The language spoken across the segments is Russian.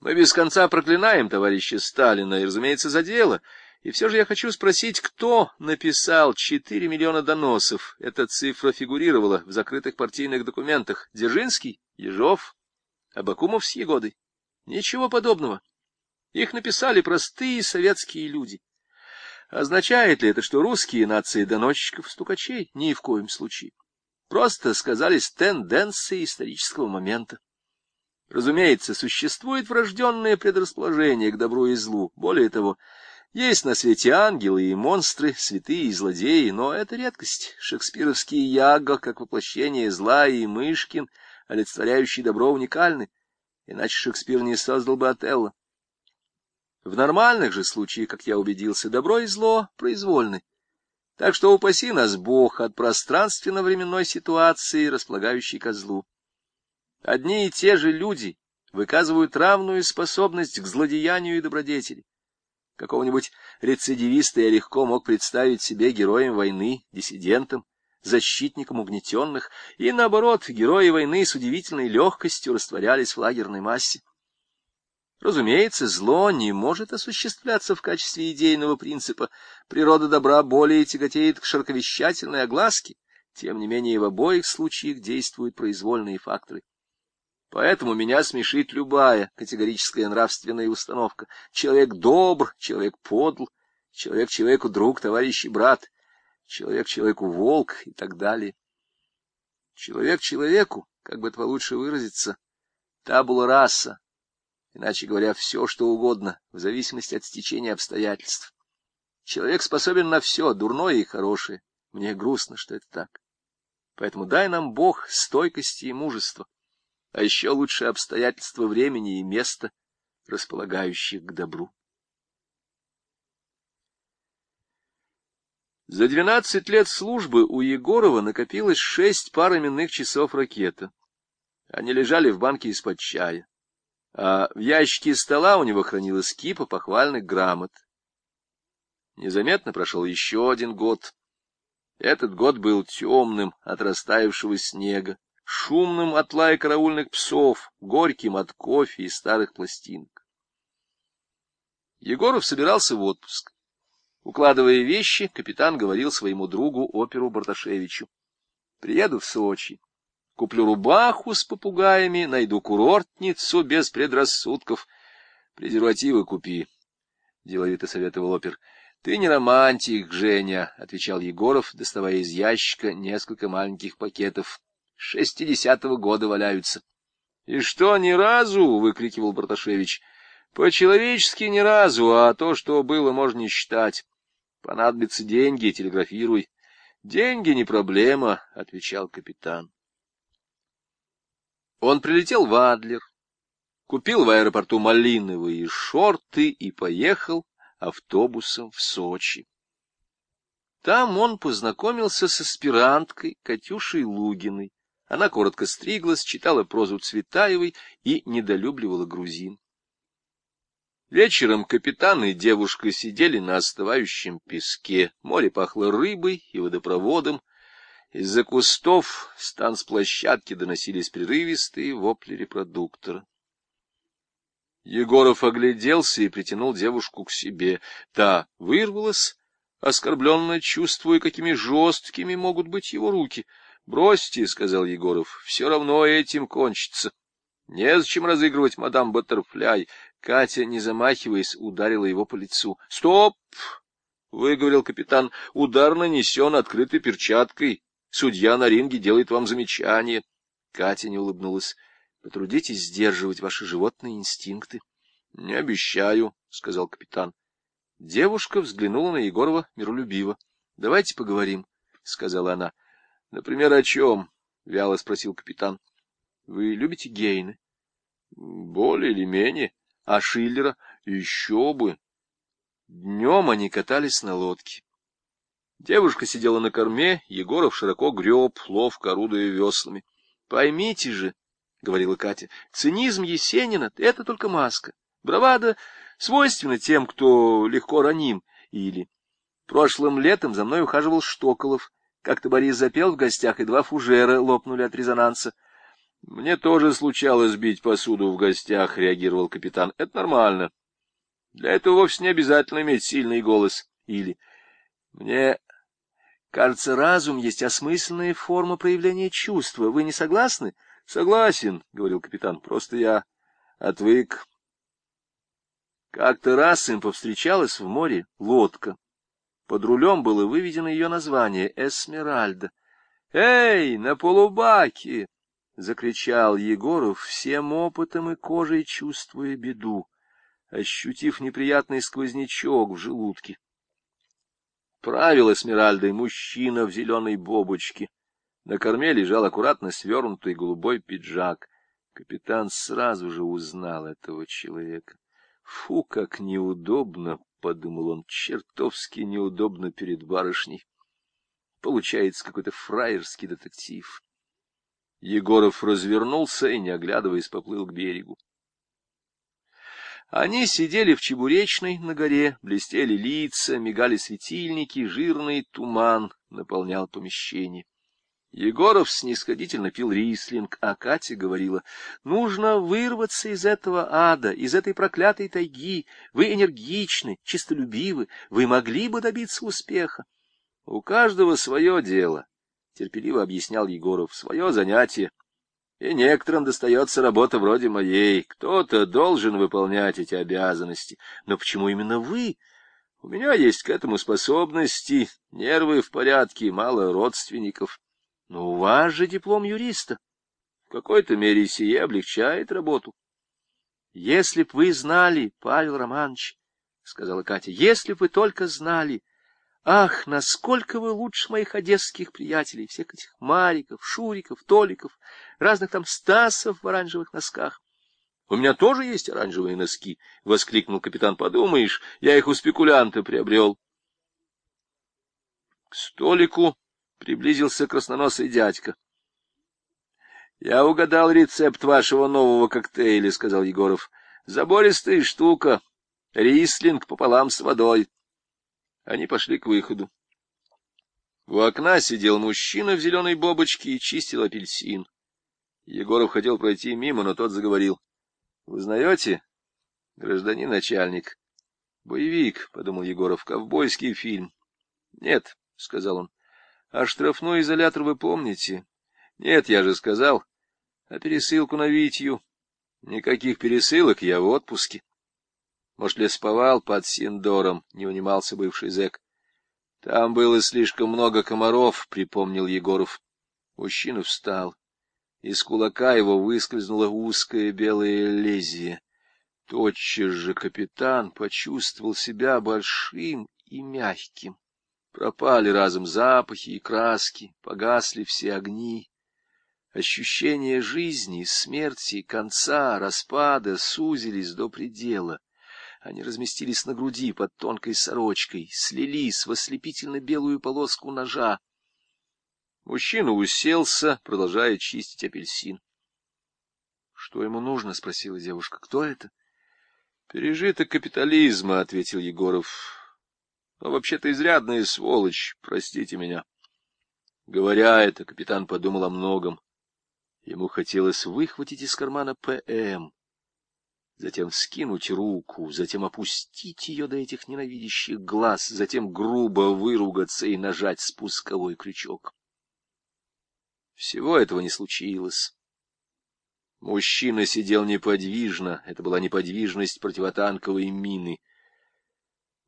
Мы без конца проклинаем товарища Сталина и, разумеется, за дело. И все же я хочу спросить, кто написал 4 миллиона доносов? Эта цифра фигурировала в закрытых партийных документах. Дзержинский? Ежов? Абакумов с Егодой? Ничего подобного. Их написали простые советские люди. Означает ли это, что русские нации доносчиков-стукачей? Ни в коем случае. Просто сказались тенденции исторического момента. Разумеется, существует врожденное предрасположение к добру и злу. Более того, есть на свете ангелы и монстры, святые и злодеи, но это редкость. Шекспировский Яго, как воплощение зла, и Мышкин, олицетворяющий добро, уникальны. Иначе Шекспир не создал бы Отелло. В нормальных же случаях, как я убедился, добро и зло произвольны. Так что упаси нас Бог от пространственно-временной ситуации, располагающей ко злу. Одни и те же люди выказывают равную способность к злодеянию и добродетели. Какого-нибудь рецидивиста я легко мог представить себе героем войны, диссидентом, защитником угнетенных, и, наоборот, герои войны с удивительной легкостью растворялись в лагерной массе. Разумеется, зло не может осуществляться в качестве идейного принципа. Природа добра более тяготеет к широковещательной огласке. Тем не менее, в обоих случаях действуют произвольные факторы. Поэтому меня смешит любая категорическая нравственная установка. Человек добр, человек подл, человек человеку друг, товарищ и брат, человек человеку волк и так далее. Человек человеку, как бы это лучше выразиться, табула раса, иначе говоря, все, что угодно, в зависимости от стечения обстоятельств. Человек способен на все, дурное и хорошее. Мне грустно, что это так. Поэтому дай нам Бог стойкости и мужества а еще лучше обстоятельства времени и места, располагающих к добру. За двенадцать лет службы у Егорова накопилось шесть пар именных часов ракета. Они лежали в банке из-под чая, а в ящике стола у него хранилась кипа похвальных грамот. Незаметно прошел еще один год. Этот год был темным от растаявшего снега шумным от лая караульных псов, горьким от кофе и старых пластинок. Егоров собирался в отпуск. Укладывая вещи, капитан говорил своему другу оперу Барташевичу. «Приеду в Сочи, куплю рубаху с попугаями, найду курортницу без предрассудков. Презервативы купи», — деловито советовал опер. «Ты не романтик, Женя», — отвечал Егоров, доставая из ящика несколько маленьких пакетов шестидесятого года валяются. — И что, ни разу? — выкрикивал Барташевич. — По-человечески ни разу, а то, что было, можно не считать. Понадобятся деньги, телеграфируй. — Деньги не проблема, — отвечал капитан. Он прилетел в Адлер, купил в аэропорту малиновые шорты и поехал автобусом в Сочи. Там он познакомился с аспиранткой Катюшей Лугиной, она коротко стриглась, читала прозу Цветаевой и недолюбливала грузин. Вечером капитан и девушка сидели на остывающем песке. Море пахло рыбой и водопроводом. Из-за кустов с танцплощадки доносились прерывистые вопли репродуктора. Егоров огляделся и притянул девушку к себе. Та вырвалась, оскорбленно чувствуя, какими жесткими могут быть его руки —— Бросьте, — сказал Егоров, — все равно этим кончится. Незачем разыгрывать мадам Баттерфляй. Катя, не замахиваясь, ударила его по лицу. — Стоп! — выговорил капитан. — Удар нанесен открытой перчаткой. Судья на ринге делает вам замечание. Катя не улыбнулась. — Потрудитесь сдерживать ваши животные инстинкты. — Не обещаю, — сказал капитан. Девушка взглянула на Егорова миролюбиво. — Давайте поговорим, — сказала она. — Например, о чем? — вяло спросил капитан. — Вы любите Гейны? — Более или менее. — А Шиллера? — Еще бы. Днем они катались на лодке. Девушка сидела на корме, Егоров широко греб, ловко орудуя веслами. — Поймите же, — говорила Катя, — цинизм Есенина — это только маска. Бравада свойственна тем, кто легко раним. Или прошлым летом за мной ухаживал Штоколов — как-то Борис запел в гостях, и два фужера лопнули от резонанса. — Мне тоже случалось бить посуду в гостях, — реагировал капитан. — Это нормально. Для этого вовсе не обязательно иметь сильный голос. Или «Мне кажется, разум есть осмысленная форма проявления чувства. Вы не согласны?» «Согласен», — говорил капитан, — «просто я отвык». Как-то раз им повстречалась в море лодка. Под рулем было выведено ее название — «Эсмеральда». «Эй, на полубаке!» — закричал Егоров, всем опытом и кожей чувствуя беду, ощутив неприятный сквознячок в желудке. Правил Эсмеральдой мужчина в зеленой бобочке. На корме лежал аккуратно свернутый голубой пиджак. Капитан сразу же узнал этого человека. Фу, как неудобно, — подумал он, — чертовски неудобно перед барышней. Получается какой-то фраерский детектив. Егоров развернулся и, не оглядываясь, поплыл к берегу. Они сидели в чебуречной на горе, блестели лица, мигали светильники, жирный туман наполнял помещение. Егоров снисходительно пил рислинг, а Катя говорила, «Нужно вырваться из этого ада, из этой проклятой тайги. Вы энергичны, чистолюбивы, вы могли бы добиться успеха». «У каждого свое дело», — терпеливо объяснял Егоров, — «свое занятие. И некоторым достается работа вроде моей. Кто-то должен выполнять эти обязанности. Но почему именно вы?» У меня есть к этому способности, нервы в порядке, мало родственников. Но у вас же диплом юриста. В какой-то мере сие облегчает работу. — Если б вы знали, Павел Романович, — сказала Катя, — если б вы только знали, ах, насколько вы лучше моих одесских приятелей, всех этих Мариков, Шуриков, Толиков, разных там Стасов в оранжевых носках. — У меня тоже есть оранжевые носки, — воскликнул капитан. — Подумаешь, я их у спекулянта приобрел. К столику приблизился красноносый дядька. — Я угадал рецепт вашего нового коктейля, — сказал Егоров. — Забористая штука, рислинг пополам с водой. Они пошли к выходу. У окна сидел мужчина в зеленой бобочке и чистил апельсин. Егоров хотел пройти мимо, но тот заговорил. — Вы знаете, гражданин начальник? — Боевик, — подумал Егоров, — ковбойский фильм. — Нет, — сказал он. А штрафной изолятор вы помните? Нет, я же сказал. А пересылку на Витью? Никаких пересылок, я в отпуске. Может, лесповал под Синдором, не унимался бывший зэк. Там было слишком много комаров, припомнил Егоров. Мужчина встал. Из кулака его выскользнуло узкое белое лезвие. Тотчас же капитан почувствовал себя большим и мягким. Пропали разом запахи и краски, погасли все огни. Ощущения жизни, смерти, конца, распада сузились до предела. Они разместились на груди под тонкой сорочкой, слились в ослепительно-белую полоску ножа. Мужчина уселся, продолжая чистить апельсин. — Что ему нужно? — спросила девушка. — Кто это? — Пережиток капитализма, — ответил Егоров но вообще-то изрядная сволочь, простите меня. Говоря это, капитан подумал о многом. Ему хотелось выхватить из кармана ПМ, затем скинуть руку, затем опустить ее до этих ненавидящих глаз, затем грубо выругаться и нажать спусковой крючок. Всего этого не случилось. Мужчина сидел неподвижно, это была неподвижность противотанковой мины —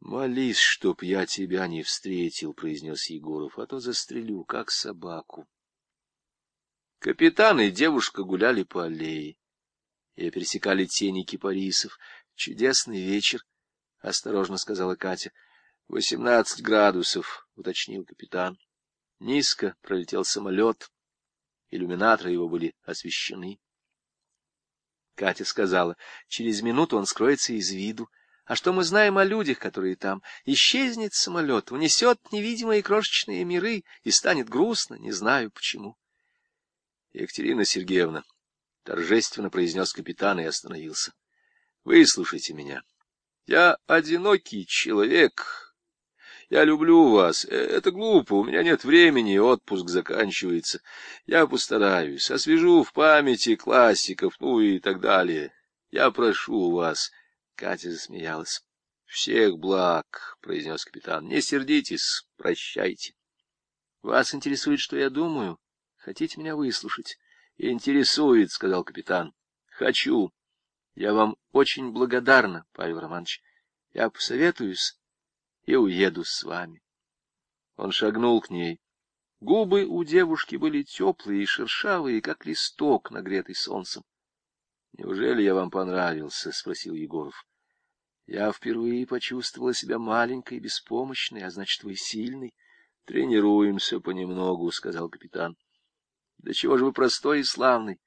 Молись, чтоб я тебя не встретил, — произнес Егоров, — а то застрелю, как собаку. Капитан и девушка гуляли по аллее. и пересекали тени кипарисов. Чудесный вечер, — осторожно сказала Катя. — Восемнадцать градусов, — уточнил капитан. Низко пролетел самолет. Иллюминаторы его были освещены. Катя сказала, через минуту он скроется из виду. А что мы знаем о людях, которые там? Исчезнет самолет, унесет невидимые крошечные миры, и станет грустно, не знаю почему. Екатерина Сергеевна торжественно произнес капитан и остановился. Выслушайте меня. Я одинокий человек, Я люблю вас. Э, это глупо, у меня нет времени, отпуск заканчивается. Я постараюсь, освежу в памяти классиков, ну и так далее. Я прошу вас. Катя засмеялась. — Всех благ, — произнес капитан. — Не сердитесь, прощайте. — Вас интересует, что я думаю? Хотите меня выслушать? — Интересует, — сказал капитан. — Хочу. Я вам очень благодарна, Павел Романович. Я посоветуюсь и уеду с вами. Он шагнул к ней. Губы у девушки были теплые и шершавые, как листок, нагретый солнцем. — Неужели я вам понравился? — спросил Егоров. — Я впервые почувствовала себя маленькой и беспомощной, а значит, вы сильный. — Тренируемся понемногу, — сказал капитан. — Да чего же вы простой и славный?